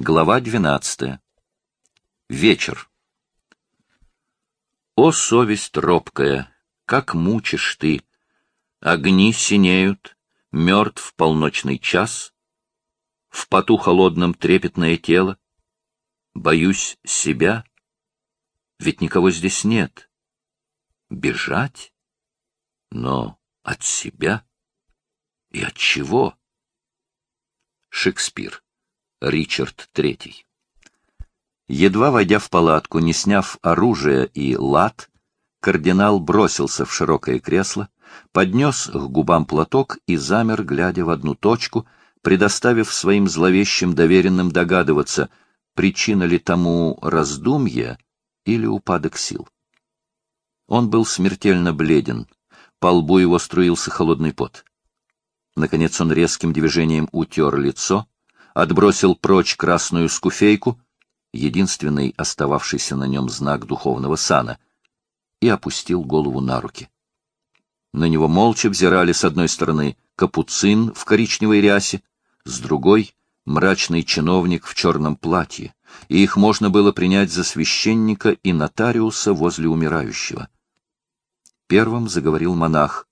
Глава двенадцатая. Вечер. О, совесть робкая, как мучишь ты! Огни синеют, мертв полночный час, В поту холодном трепетное тело. Боюсь себя, ведь никого здесь нет. Бежать? Но от себя? И от чего? Шекспир. Ричард III. Едва войдя в палатку, не сняв оружие и лад, кардинал бросился в широкое кресло, поднес к губам платок и замер, глядя в одну точку, предоставив своим зловещим доверенным догадываться, причина ли тому раздумья или упадок сил. Он был смертельно бледен, по лбу его струился холодный пот. Наконец он резким движением утер лицо, отбросил прочь красную скуфейку, единственный остававшийся на нем знак духовного сана, и опустил голову на руки. На него молча взирали с одной стороны капуцин в коричневой рясе, с другой — мрачный чиновник в черном платье, и их можно было принять за священника и нотариуса возле умирающего. Первым заговорил монах.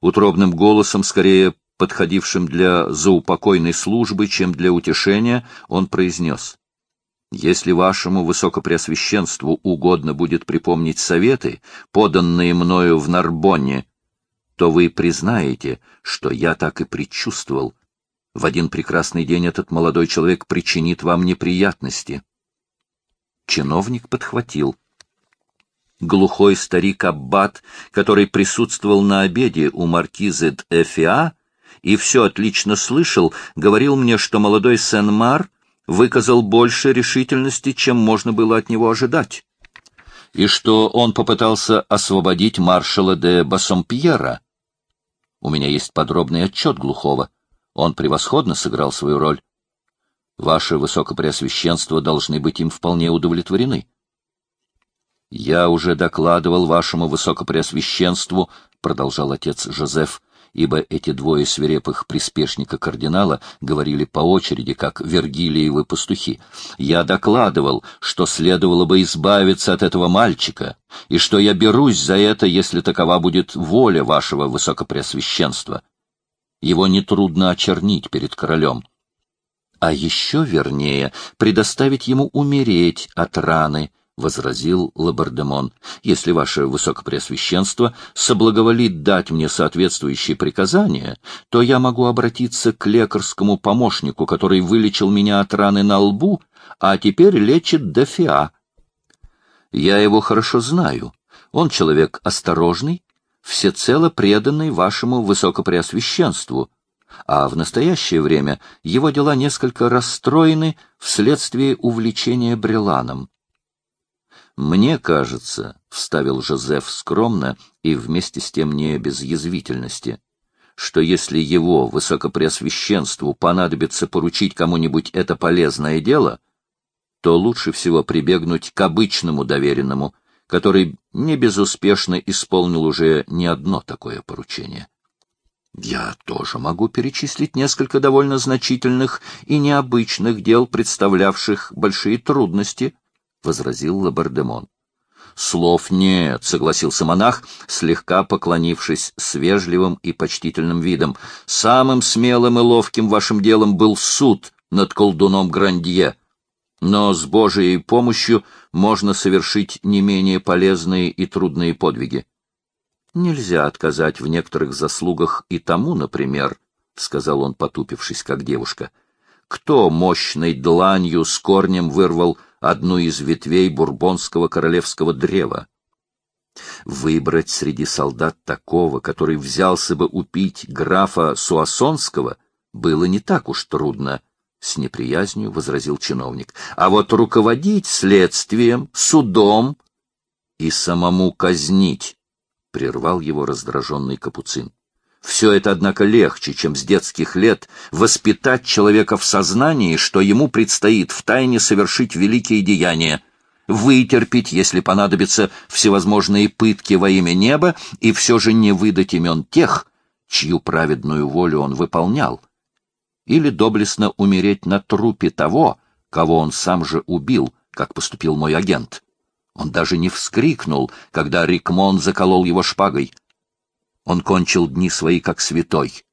Утробным голосом, скорее подходившим для заупокойной службы, чем для утешения, он произнес. «Если вашему высокопреосвященству угодно будет припомнить советы, поданные мною в Нарбонне, то вы признаете, что я так и предчувствовал. В один прекрасный день этот молодой человек причинит вам неприятности. Чиновник подхватил. Глухой старик Аббат, который присутствовал на обеде у маркизы Эфиа и все отлично слышал, говорил мне, что молодой Сен-Мар выказал больше решительности, чем можно было от него ожидать и что он попытался освободить маршала де Бассомпьера, у меня есть подробный отчет Глухого. Он превосходно сыграл свою роль. Ваше Высокопреосвященство должны быть им вполне удовлетворены. Я уже докладывал вашему Высокопреосвященству, продолжал отец Жозеф, ибо эти двое свирепых приспешника кардинала говорили по очереди, как Вергилиевы пастухи. Я докладывал, что следовало бы избавиться от этого мальчика, и что я берусь за это, если такова будет воля вашего высокопреосвященства. Его нетрудно очернить перед королем. А еще вернее предоставить ему умереть от раны, — возразил Лабардемон, — если ваше высокопреосвященство соблаговолит дать мне соответствующие приказания, то я могу обратиться к лекарскому помощнику, который вылечил меня от раны на лбу, а теперь лечит дофиа. Я его хорошо знаю. Он человек осторожный, всецело преданный вашему высокопреосвященству, а в настоящее время его дела несколько расстроены вследствие увлечения Бреланом. «Мне кажется», — вставил Жозеф скромно и вместе с тем не без язвительности, что если его высокопреосвященству понадобится поручить кому-нибудь это полезное дело, то лучше всего прибегнуть к обычному доверенному, который не безуспешно исполнил уже не одно такое поручение. Я тоже могу перечислить несколько довольно значительных и необычных дел, представлявших большие трудности, возразил Лабардемон. Слов нет, согласился монах, слегка поклонившись с вежливым и почтительным видом. Самым смелым и ловким вашим делом был суд над колдуном Грандье. Но с Божией помощью можно совершить не менее полезные и трудные подвиги. Нельзя отказать в некоторых заслугах и тому, например, — сказал он, потупившись, как девушка, — кто мощной дланью с корнем вырвал одну из ветвей бурбонского королевского древа. Выбрать среди солдат такого, который взялся бы убить графа Суассонского, было не так уж трудно, — с неприязнью возразил чиновник. А вот руководить следствием, судом и самому казнить, — прервал его раздраженный капуцин. Все это, однако, легче, чем с детских лет воспитать человека в сознании, что ему предстоит втайне совершить великие деяния, вытерпеть, если понадобится, всевозможные пытки во имя неба и все же не выдать имен тех, чью праведную волю он выполнял, или доблестно умереть на трупе того, кого он сам же убил, как поступил мой агент. Он даже не вскрикнул, когда Рикмон заколол его шпагой. Он кончил дни свои как святой.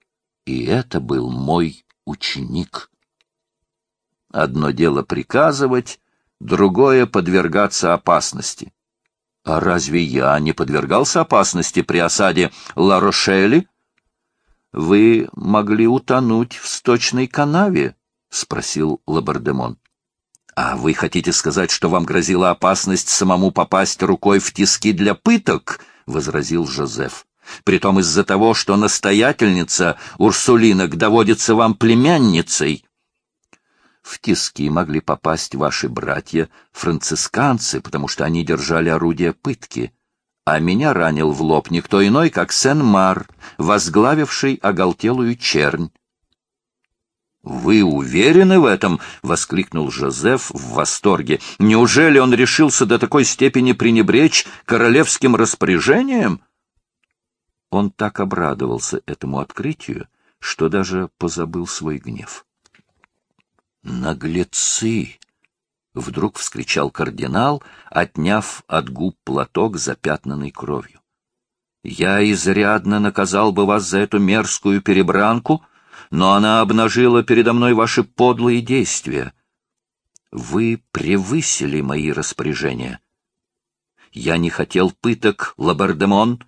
И это был мой ученик. Одно дело приказывать, другое — подвергаться опасности. А разве я не подвергался опасности при осаде Ла-Рошели? Вы могли утонуть в сточной канаве, — спросил Лабардемон. — А вы хотите сказать, что вам грозила опасность самому попасть рукой в тиски для пыток? — возразил Жозеф. — Притом из-за того, что настоятельница Урсулинок доводится вам племянницей в тиски могли попасть ваши братья-францисканцы, потому что они держали орудие пытки. А меня ранил в лоб никто иной, как Сен-Мар, возглавивший оголтелую чернь. «Вы уверены в этом?» — воскликнул Жозеф в восторге. «Неужели он решился до такой степени пренебречь королевским распоряжением?» Он так обрадовался этому открытию, что даже позабыл свой гнев. «Наглецы!» — вдруг вскричал кардинал, отняв от губ платок, запятнанный кровью. «Я изрядно наказал бы вас за эту мерзкую перебранку, но она обнажила передо мной ваши подлые действия. Вы превысили мои распоряжения. Я не хотел пыток, Лабардемон.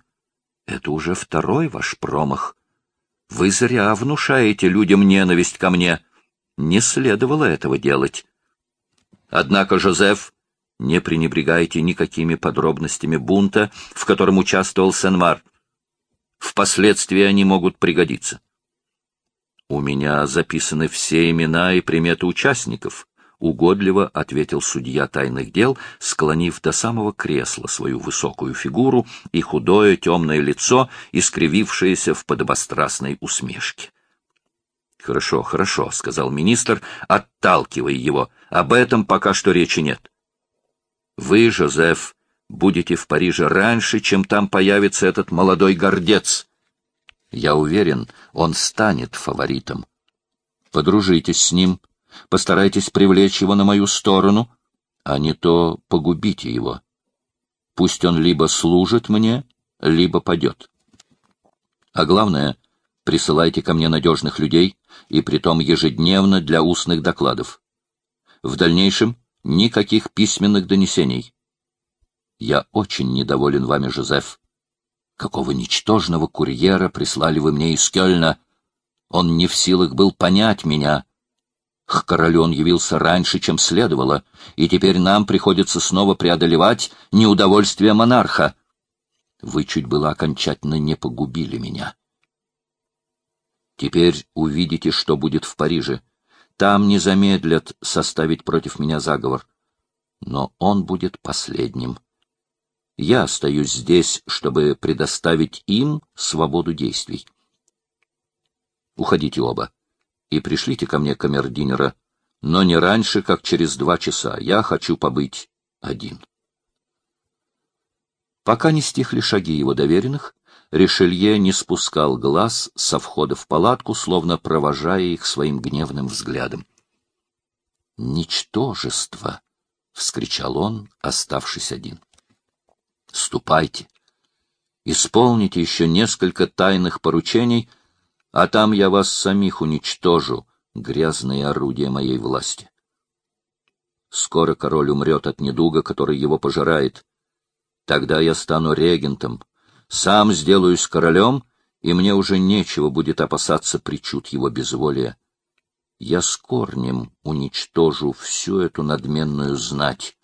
Это уже второй ваш промах. Вы зря внушаете людям ненависть ко мне». Не следовало этого делать. Однако, Жозеф, не пренебрегайте никакими подробностями бунта, в котором участвовал Сен-Мар. Впоследствии они могут пригодиться. У меня записаны все имена и приметы участников, угодливо ответил судья тайных дел, склонив до самого кресла свою высокую фигуру и худое темное лицо, искривившееся в подобострастной усмешке. Хорошо, хорошо, сказал министр, отталкивая его. Об этом пока что речи нет. Вы, Жозеф, будете в Париже раньше, чем там появится этот молодой гордец. Я уверен, он станет фаворитом. Подружитесь с ним, постарайтесь привлечь его на мою сторону, а не то погубите его. Пусть он либо служит мне, либо падет. А главное, Присылайте ко мне надежных людей, и притом ежедневно для устных докладов. В дальнейшем никаких письменных донесений. Я очень недоволен вами, Жозеф. Какого ничтожного курьера прислали вы мне из Кёльна? Он не в силах был понять меня. Он явился раньше, чем следовало, и теперь нам приходится снова преодолевать неудовольствие монарха. Вы чуть было окончательно не погубили меня. Теперь увидите, что будет в Париже. Там не замедлят составить против меня заговор. Но он будет последним. Я остаюсь здесь, чтобы предоставить им свободу действий. Уходите оба и пришлите ко мне камердинера, но не раньше, как через два часа. Я хочу побыть один. Пока не стихли шаги его доверенных, Ришелье не спускал глаз со входа в палатку, словно провожая их своим гневным взглядом. «Ничтожество!» — вскричал он, оставшись один. «Ступайте, исполните еще несколько тайных поручений, а там я вас самих уничтожу, грязные орудия моей власти. Скоро король умрет от недуга, который его пожирает. Тогда я стану регентом, сам сделаюсь королем, и мне уже нечего будет опасаться причуд его безволия. Я с корнем уничтожу всю эту надменную знать.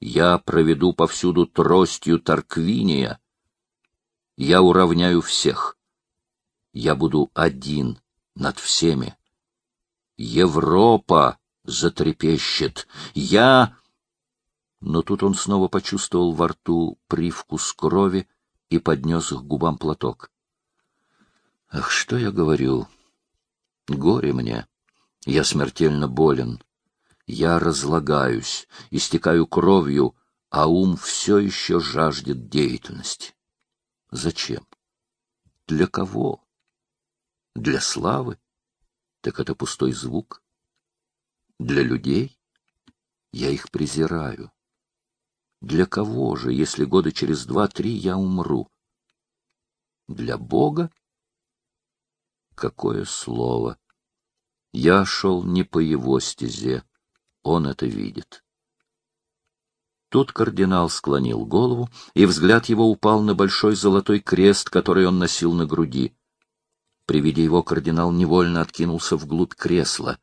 Я проведу повсюду тростью Тарквиния. Я уравняю всех. Я буду один над всеми. Европа затрепещет. Я... Но тут он снова почувствовал во рту привкус крови, и поднес к губам платок. Ах, что я говорю? Горе мне. Я смертельно болен. Я разлагаюсь, истекаю кровью, а ум все еще жаждет деятельности. Зачем? Для кого? Для славы? Так это пустой звук. Для людей? Я их презираю. Для кого же, если года через два-три я умру? Для Бога? Какое слово! Я шел не по его стезе, он это видит. Тут кардинал склонил голову, и взгляд его упал на большой золотой крест, который он носил на груди. При виде его кардинал невольно откинулся вглубь кресла,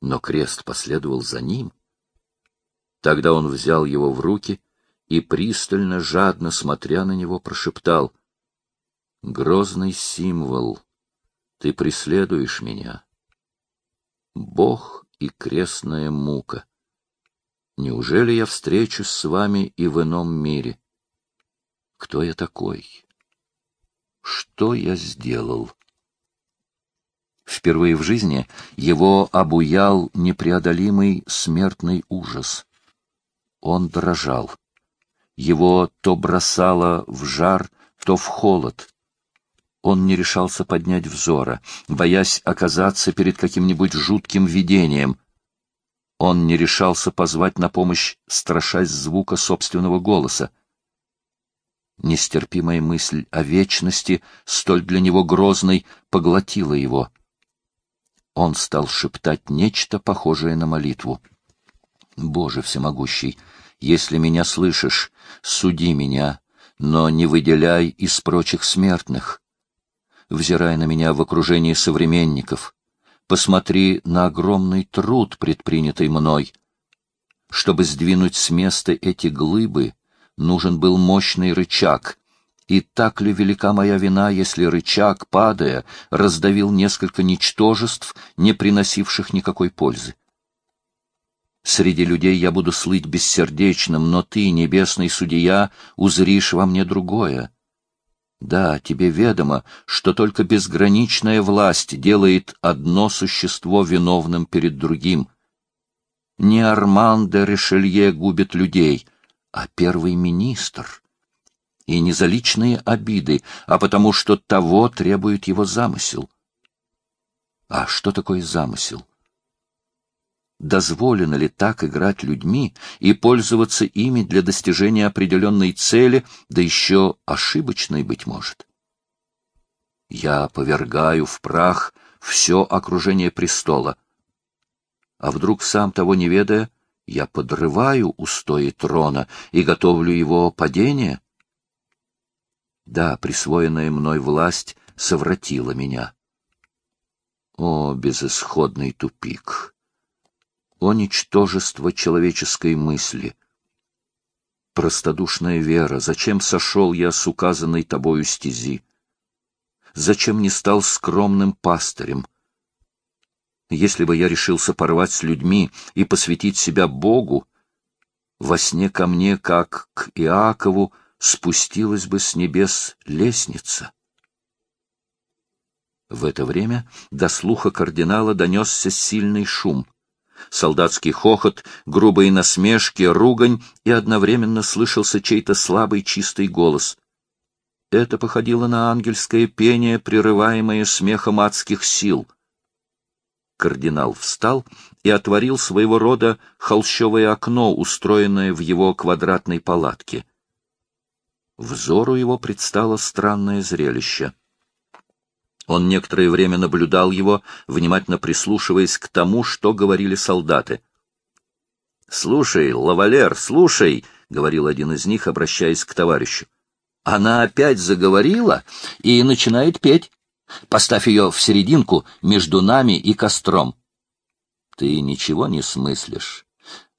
но крест последовал за ним. Тогда он взял его в руки и, пристально, жадно смотря на него, прошептал — Грозный символ, ты преследуешь меня. Бог и крестная мука. Неужели я встречусь с вами и в ином мире? Кто я такой? Что я сделал? Впервые в жизни его обуял непреодолимый смертный ужас. Он дрожал. Его то бросало в жар, то в холод. Он не решался поднять взора, боясь оказаться перед каким-нибудь жутким видением — он не решался позвать на помощь, страшась звука собственного голоса. Нестерпимая мысль о вечности, столь для него грозной, поглотила его. Он стал шептать нечто похожее на молитву. «Боже всемогущий, если меня слышишь, суди меня, но не выделяй из прочих смертных. Взирай на меня в окружении современников, Посмотри на огромный труд, предпринятый мной. Чтобы сдвинуть с места эти глыбы, нужен был мощный рычаг. И так ли велика моя вина, если рычаг, падая, раздавил несколько ничтожеств, не приносивших никакой пользы? Среди людей я буду слыть бессердечным, но ты, небесный судья, узришь во мне другое. Да, тебе ведомо, что только безграничная власть делает одно существо виновным перед другим. Не Арман де Ришелье губит людей, а первый министр. И не за личные обиды, а потому что того требует его замысел. А что такое замысел? дозволено ли так играть людьми и пользоваться ими для достижения определенной цели, да еще ошибочной, быть может. Я повергаю в прах все окружение престола. А вдруг, сам того не ведая, я подрываю устои трона и готовлю его падение? Да, присвоенная мной власть совратила меня. О, безысходный тупик! о ничтожество человеческой мысли. Простодушная вера, зачем сошел я с указанной тобою стези? Зачем не стал скромным пастырем? Если бы я решился порвать с людьми и посвятить себя Богу, во сне ко мне, как к Иакову, спустилась бы с небес лестница. В это время до слуха кардинала донесся сильный шум — солдатский хохот, грубые насмешки, ругань, и одновременно слышался чей-то слабый чистый голос. Это походило на ангельское пение, прерываемое смехом адских сил. Кардинал встал и отворил своего рода холщовое окно, устроенное в его квадратной палатке. Взору его предстало странное зрелище — он некоторое время наблюдал его, внимательно прислушиваясь к тому, что говорили солдаты. — Слушай, лавалер, слушай, — говорил один из них, обращаясь к товарищу. — Она опять заговорила и начинает петь. Поставь ее в серединку между нами и костром. — Ты ничего не смыслишь.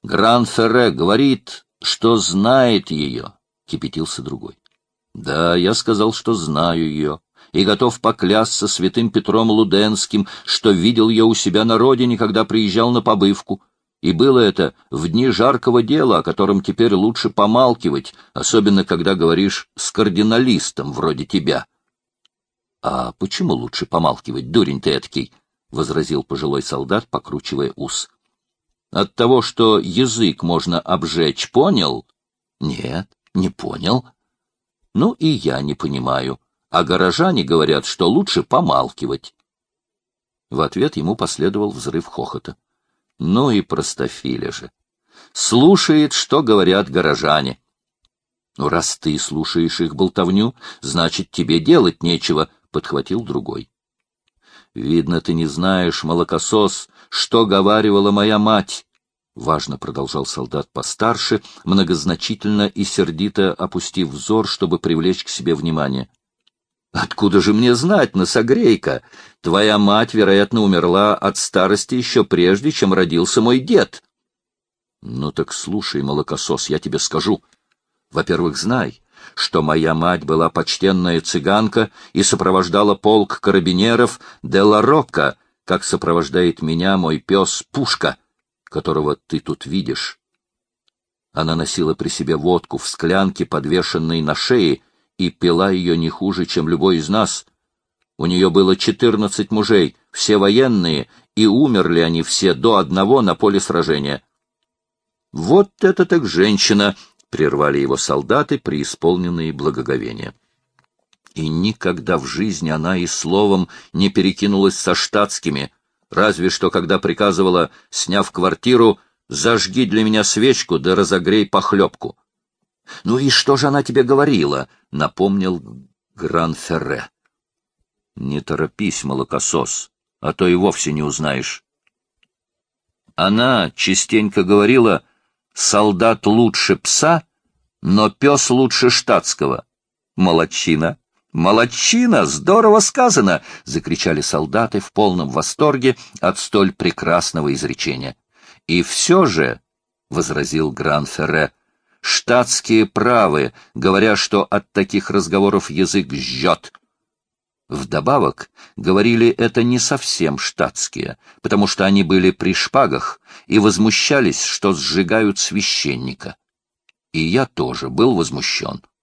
Гран-Ферре говорит, что знает ее, — кипятился другой. — Да, я сказал, что знаю ее и готов поклясться святым Петром Луденским, что видел я у себя на родине, когда приезжал на побывку. И было это в дни жаркого дела, о котором теперь лучше помалкивать, особенно когда говоришь с кардиналистом вроде тебя. — А почему лучше помалкивать, дурень ты эткий? — возразил пожилой солдат, покручивая ус. — От того, что язык можно обжечь, понял? — Нет, не понял. — Ну и я не понимаю. — а горожане говорят, что лучше помалкивать. В ответ ему последовал взрыв хохота. Ну и простофиля же. слушает, что говорят горожане. Ну, раз ты слушаешь их болтовню, значит, тебе делать нечего, — подхватил другой. Видно, ты не знаешь, молокосос, что говаривала моя мать. Важно продолжал солдат постарше, многозначительно и сердито опустив взор, чтобы привлечь к себе внимание. Откуда же мне знать, Носогрейка? Твоя мать, вероятно, умерла от старости еще прежде, чем родился мой дед. Ну так слушай, молокосос, я тебе скажу. Во-первых, знай, что моя мать была почтенная цыганка и сопровождала полк карабинеров де ла Рокко, как сопровождает меня мой пес Пушка, которого ты тут видишь. Она носила при себе водку в склянке, подвешенной на шее, и пила ее не хуже, чем любой из нас. У нее было четырнадцать мужей, все военные, и умерли они все до одного на поле сражения. Вот это так женщина, — прервали его солдаты, преисполненные благоговения. И никогда в жизни она и словом не перекинулась со штатскими, разве что когда приказывала, сняв квартиру, «Зажги для меня свечку да разогрей похлебку». «Ну и что же она тебе говорила?» — напомнил Гран-Ферре. «Не торопись, молокосос, а то и вовсе не узнаешь». Она частенько говорила, солдат лучше пса, но пес лучше штатского. Молодчина! «Молодчина! Здорово сказано!» — закричали солдаты в полном восторге от столь прекрасного изречения. «И все же», — возразил Гран-Ферре, — «штатские правы, говоря, что от таких разговоров язык жжет. Вдобавок, говорили это не совсем штатские, потому что они были при шпагах и возмущались, что сжигают священника. И я тоже был возмущен. —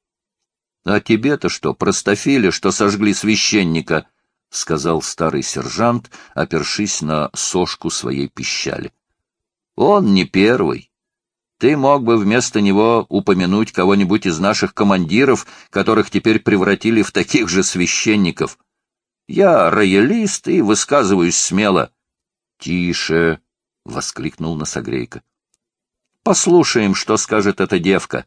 А тебе-то что, простофили, что сожгли священника? — сказал старый сержант, опершись на сошку своей пищали. — Он не первый. Ты мог бы вместо него упомянуть кого-нибудь из наших командиров, которых теперь превратили в таких же священников. Я роялист и высказываюсь смело. — Тише! — воскликнул Носогрейка. — Послушаем, что скажет эта девка.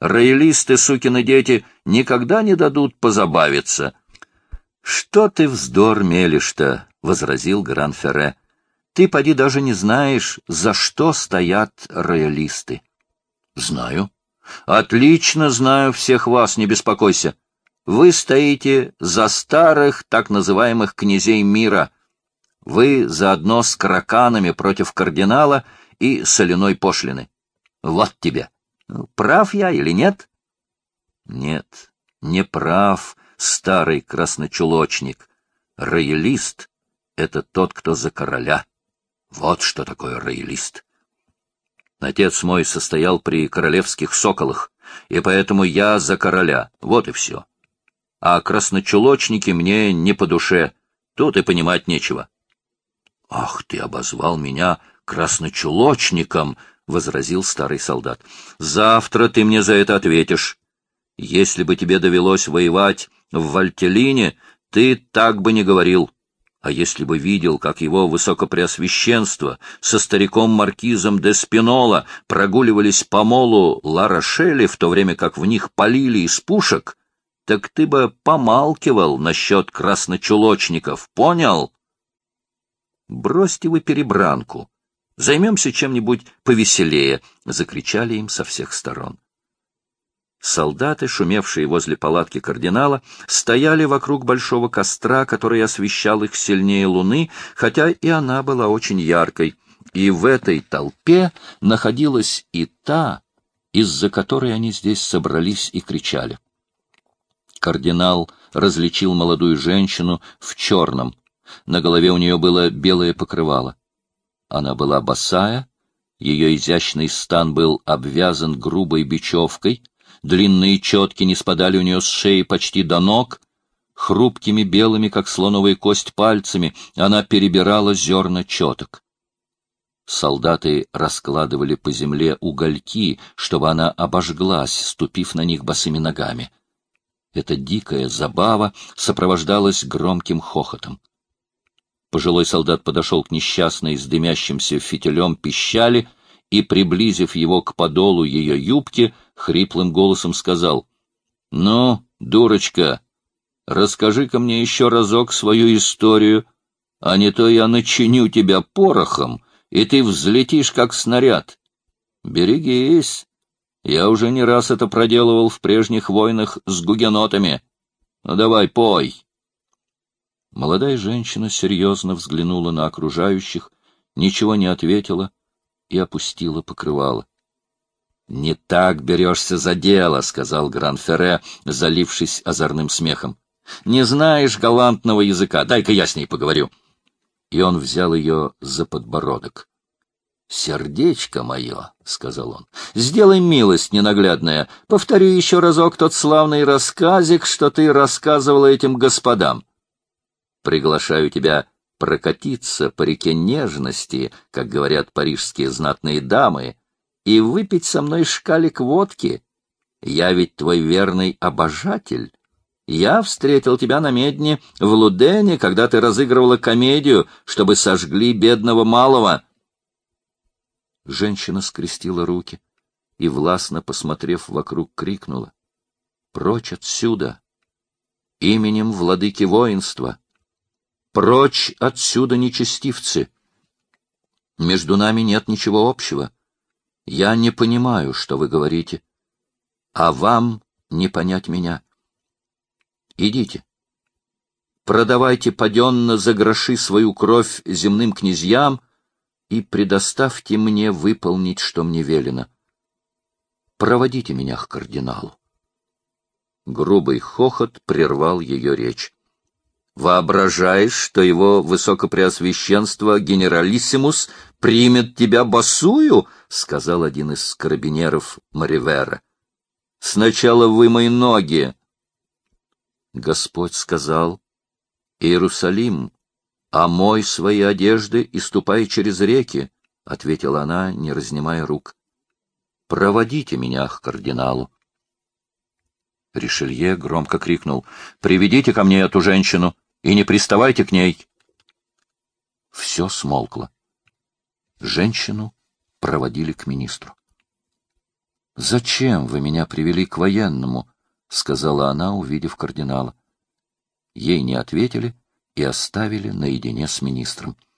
Роялисты, сукины дети, никогда не дадут позабавиться. — Что ты вздор мелешь-то? — возразил Гран-Ферре. Ты, поди, даже не знаешь, за что стоят роялисты. — Знаю. — Отлично знаю всех вас, не беспокойся. Вы стоите за старых так называемых князей мира. Вы заодно с караканами против кардинала и соляной пошлины. Вот тебе. Прав я или нет? Нет, не прав, старый красночулочник. Роялист — это тот, кто за короля. Вот что такое роялист. Отец мой состоял при королевских соколах, и поэтому я за короля. Вот и все. А красночулочники мне не по душе. Тут и понимать нечего. — Ах, ты обозвал меня красночулочником! — возразил старый солдат. — Завтра ты мне за это ответишь. Если бы тебе довелось воевать в Вальтелине, ты так бы не говорил. А если бы видел, как его высокопреосвященство со стариком-маркизом де Спинола прогуливались по молу Ла-Рошели, в то время как в них полили из пушек, так ты бы помалкивал насчет красночулочников, понял? Бросьте вы перебранку. Займемся чем-нибудь повеселее, — закричали им со всех сторон. Солдаты, шумевшие возле палатки кардинала, стояли вокруг большого костра, который освещал их сильнее луны, хотя и она была очень яркой, и в этой толпе находилась и та, из-за которой они здесь собрались и кричали. Кардинал различил молодую женщину в черном. На голове у нее было белое покрывало. Она была босая, ее изящный стан был обвязан грубой бечевкой — Длинные четки не спадали у нее с шеи почти до ног. Хрупкими белыми, как слоновая кость, пальцами она перебирала зерна четок. Солдаты раскладывали по земле угольки, чтобы она обожглась, ступив на них босыми ногами. Эта дикая забава сопровождалась громким хохотом. Пожилой солдат подошел к несчастной с дымящимся фитилем пищали и, приблизив его к подолу ее юбки, хриплым голосом сказал, — Ну, дурочка, расскажи-ка мне еще разок свою историю, а не то я начиню тебя порохом, и ты взлетишь, как снаряд. Берегись, я уже не раз это проделывал в прежних войнах с гугенотами. Ну давай, пой. Молодая женщина серьезно взглянула на окружающих, ничего не ответила и опустила покрывало. — Не так берешься за дело, — сказал Гран-Ферре, залившись озорным смехом. — Не знаешь галантного языка, дай-ка я с ней поговорю. И он взял ее за подбородок. — Сердечко мое, — сказал он, — сделай милость ненаглядная, повторю еще разок тот славный рассказик, что ты рассказывала этим господам. Приглашаю тебя прокатиться по реке нежности, как говорят парижские знатные дамы, и выпить со мной шкалик водки. Я ведь твой верный обожатель. Я встретил тебя на медне в Лудене, когда ты разыгрывала комедию, чтобы сожгли бедного малого. Женщина скрестила руки и, властно посмотрев вокруг, крикнула. — Прочь отсюда! Именем владыки воинства! — Прочь отсюда, нечестивцы! Между нами нет ничего общего. Я не понимаю, что вы говорите, а вам не понять меня. Идите. Продавайте паденно за гроши свою кровь земным князьям и предоставьте мне выполнить, что мне велено. Проводите меня к кардиналу. Грубый хохот прервал ее речь. Воображаешь, что его высокопреосвященство генералиссимус примет тебя босую? — сказал один из карабинеров Маривера. — Сначала вымой ноги. Господь сказал, — Иерусалим, омой свои одежды и ступай через реки, — ответила она, не разнимая рук. — Проводите меня к кардиналу. Ришелье громко крикнул, — Приведите ко мне эту женщину и не приставайте к ней. Все смолкло. Женщину проводили к министру. — Зачем вы меня привели к военному? — сказала она, увидев кардинала. Ей не ответили и оставили наедине с министром. —